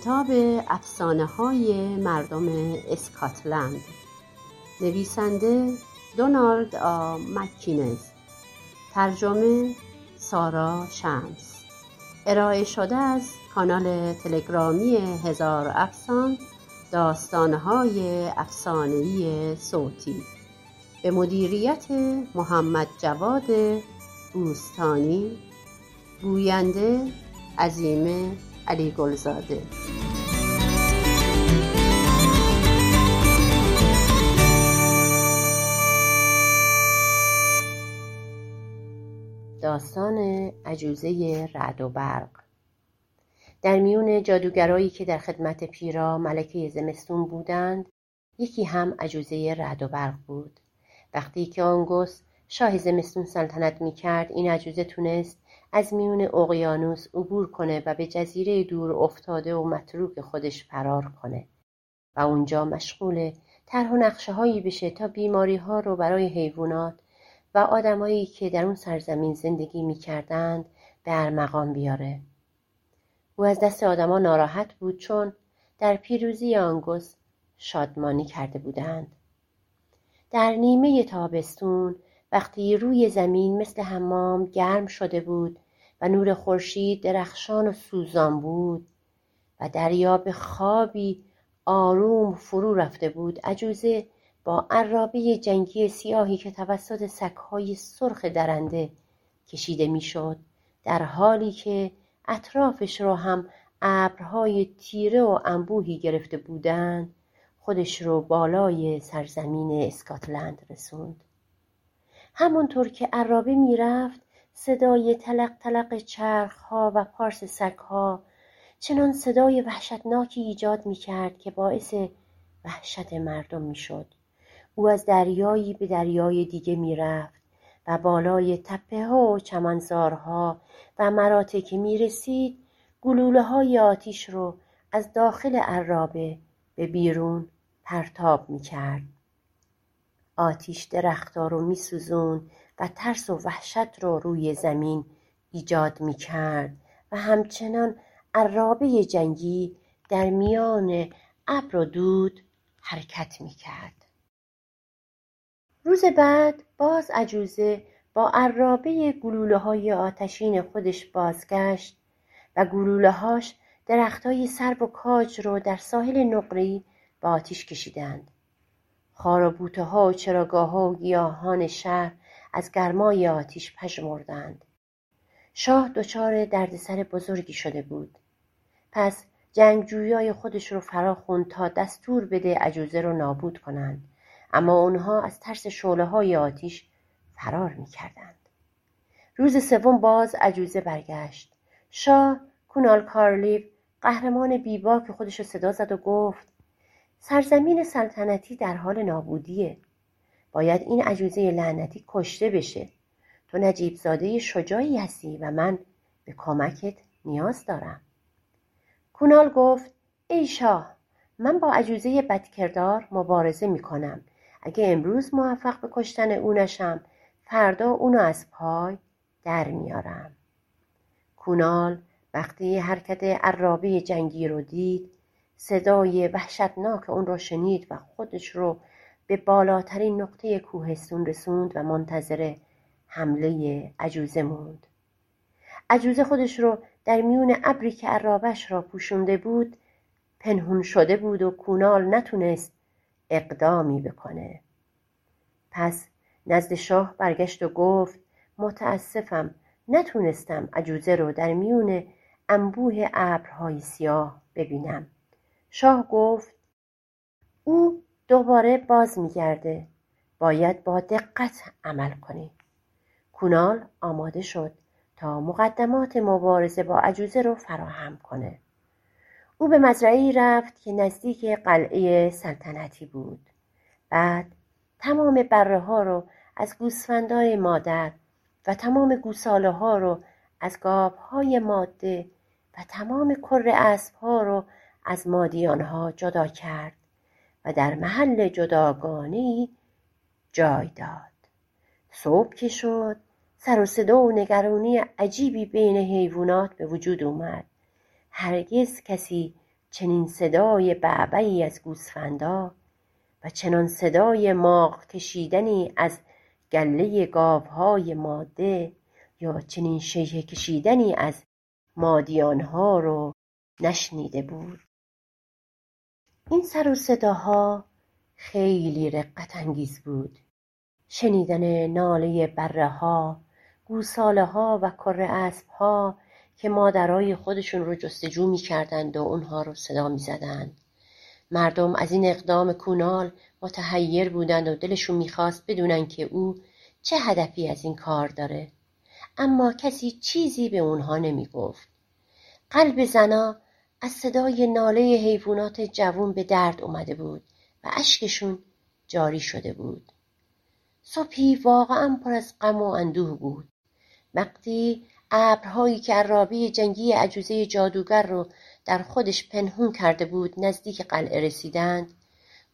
کتاب افسانه های مردم اسکاتلند. نویسنده دونالد آ. مکینز. ترجمه سارا شمس. ارائه شده از کانال تلگرامی هزار افسان داستانهای افسانهای صوتی. به مدیریت محمد جواد بوستانی. گوینده عزیمه علی گلزاده. داستان عجوزه رعد و برق. در میون جادوگرایی که در خدمت پیرا ملکه زمستون بودند یکی هم عجوزه رعد و برق بود. وقتی که آنگوس شاه زمستون سلطنت می کرد این عجوزه تونست از میون اقیانوس عبور کنه و به جزیره دور افتاده و متروک خودش فرار کنه. و اونجا مشغول طرح و نقشه هایی بشه تا بیماری ها رو برای حیوانات و آدمایی که در اون سرزمین زندگی می‌کردند به ارمغان بیاره. او از دست آدما ناراحت بود چون در پیروزی آنگوس شادمانی کرده بودند. در نیمه تابستون وقتی روی زمین مثل حمام گرم شده بود و نور خورشید درخشان و سوزان بود و دریا به خوابی آروم فرو رفته بود عجوزه با عرابه جنگی سیاهی که توسط سگهای سرخ درنده کشیده می‌شد در حالی که اطرافش را هم ابرهای تیره و انبوهی گرفته بودند خودش رو بالای سرزمین اسکاتلند رسوند. همانطور که عرابه می‌رفت صدای تلق تلق چرخها و پارس سگها چنان صدای وحشتناکی ایجاد می‌کرد که باعث وحشت مردم می‌شد. او از دریایی به دریای دیگه می‌رفت و بالای تپه ها و چمنزارها و مراتع که می‌رسید گلوله های آتیش رو از داخل عرابه به بیرون پرتاب می‌کرد. آتیش درختها رو میسوزون و ترس و وحشت رو روی زمین ایجاد می‌کرد و همچنان عرابه جنگی در میان ابر و دود حرکت می‌کرد روز بعد باز عجوزه با عرابه گلوله های آتشین خودش بازگشت و گلوله هاش درخت های سرب و کاج رو در ساحل نقری به آتیش کشیدند. خار و بوته ها و و گیاهان شهر از گرمای آتیش پژمردند. شاه دچار دردسر بزرگی شده بود. پس جنگجویای خودش رو فرا خوند تا دستور بده عجوزه رو نابود کنند. اما آنها از ترس شعله های آتیش فرار می کردند. روز سوم باز عجوزه برگشت. شاه کونال کارلیو قهرمان بیباک خودش رو صدا زد و گفت سرزمین سلطنتی در حال نابودیه. باید این عجوزه لعنتی کشته بشه. تو نجیب زاده شجاعی هستی و من به کمکت نیاز دارم. کونال گفت ای شاه من با عجوزه بدکردار مبارزه می کنم اگه امروز موفق به کشتن او نشم فردا اونو از پای در میارم کونال وقتی حرکت عرابه جنگی رو دید صدای وحشتناک اون رو شنید و خودش رو به بالاترین نقطه کوهستون رسوند و منتظر حمله عجوزه موند. عجوزه خودش رو در میون ابری که عرابش را پوشونده بود پنهون شده بود و کونال نتونست اقدامی بکنه. پس نزد شاه برگشت و گفت متاسفم نتونستم عجوزه رو در میون انبوه ابرهای سیاه ببینم. شاه گفت او دوباره باز میگرده. باید با دقت عمل کنی. کونال آماده شد تا مقدمات مبارزه با عجوزه رو فراهم کنه. او به مزرعی رفت که نزدیک قلعه سلطنتی بود. بعد تمام بره ها رو از گوسفندای مادر و تمام گوساله ها رو از گاب های ماده و تمام کر اسب ها رو از مادیان ها جدا کرد و در محل جداگانی جای داد. صبح که شد سر و صدا و نگرانی عجیبی بین حیوانات به وجود اومد. هرگز کسی چنین صدای بعبعی از گوسفندا و چنان صدای ماغ کشیدنی از گله گاوهای ماده یا چنین شیهه کشیدنی از مادیانها رو نشنیده بود. این سر و صداها خیلی رقت انگیز بود شنیدن ناله بره ها گوساله ها و کره اسب ها که مادرای خودشون رو جستجو می کردند و اونها رو صدا می زدند. مردم از این اقدام کونال متحیر بودند و دلشون می‌خواست بدونن که او چه هدفی از این کار داره اما کسی چیزی به اونها نمی گفت. قلب زنا از صدای ناله حیوانات جوون به درد اومده بود و اشکشون جاری شده بود. صبحی واقعا پر از غم و اندوه بود. وقتی ابرهایی که عرابه جنگی عجوزه جادوگر رو در خودش پنهون کرده بود نزدیک قلعه رسیدند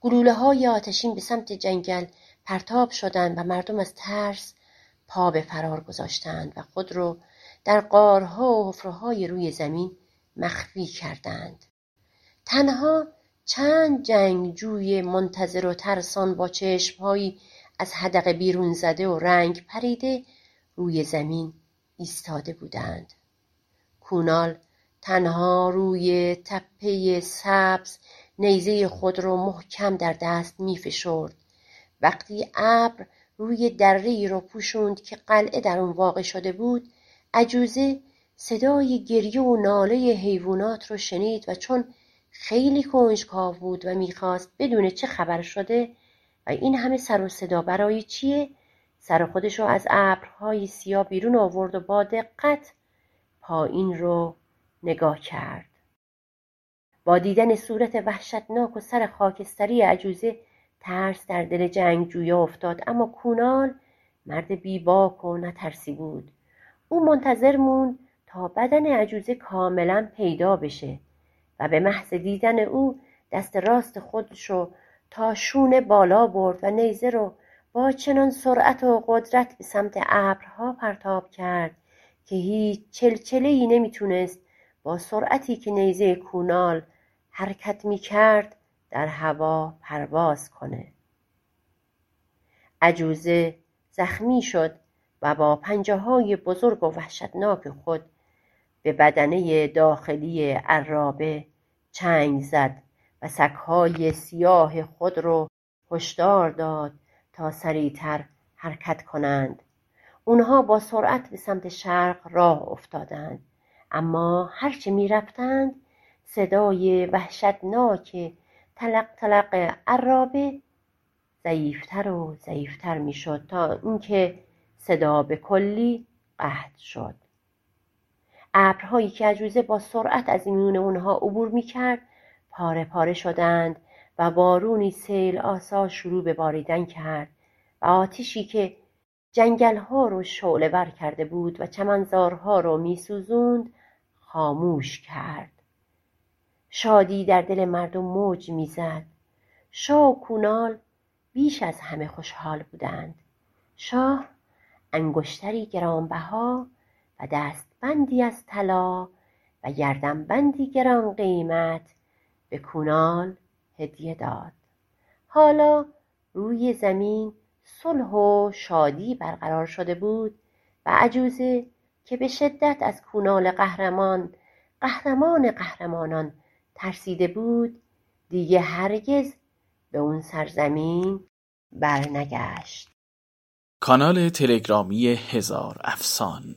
گلوله های آتشین به سمت جنگل پرتاب شدند و مردم از ترس پا به فرار گذاشتند و خود رو در قارها و حفرههای روی زمین مخفی کردند تنها چند جنگجوی منتظر و ترسان با چشمهایی از حدقه بیرون زده و رنگ پریده روی زمین ایستاده بودند کونال تنها روی تپه سبز نیزه خود را محکم در دست می فشرد. وقتی ابر روی دره را پوشوند که قلعه در آن واقع شده بود عجوزه صدای گریه و ناله حیوانات را شنید و چون خیلی کنجکاو بود و می‌خواست بدون چه خبر شده و این همه سر و صدا برای چیه سر خودش رو از ابرهای سیاه بیرون آورد و با دقت پایین رو نگاه کرد. با دیدن صورت وحشتناک و سر خاکستری عجوزه ترس در دل جنگجویا افتاد اما کونال مرد بیباک و نترسی بود. او منتظر موند بدن عجوزه کاملا پیدا بشه و به محض دیدن او دست راست خودش رو تا شونه بالا برد و نیزه رو با چنان سرعت و قدرت به سمت ابرها پرتاب کرد که هیچ چلچله ای نمی‌تونست با سرعتی که نیزه کونال حرکت می‌کرد در هوا پرواز کنه. عجوزه زخمی شد و با پنجه های بزرگ و وحشتناک خود به بدنه داخلی عرابه چنگ زد و سکهای سیاه خود رو هشدار داد تا سریعتر حرکت کنند. اونها با سرعت به سمت شرق راه افتادند. اما هرچه می رفتند صدای وحشتناک تلق تلق عرابه ضعیفتر و ضعیفتر می‌شد تا اینکه صدا به کلی قطع شد. ابرهایی که عجوزه با سرعت از میون اونها عبور می‌کرد پاره پاره شدند و بارونی سیل آسا شروع به باریدن کرد و آتیشی که جنگلها رو شعله ور کرده بود و چمنزارها رو میسوزوند خاموش کرد. شادی در دل مردم موج می‌زد. شاه و کونال بیش از همه خوشحال بودند. شاه انگشتری گرانبها و دستبندی از طلا و گردنبندی گران قیمت به کونال هدیه داد. حالا روی زمین صلح و شادی برقرار شده بود و عجوزه که به شدت از کونال قهرمان قهرمان قهرمانان ترسیده بود دیگه هرگز به اون سرزمین برنگشت. کانال تلگرامی هزار افسان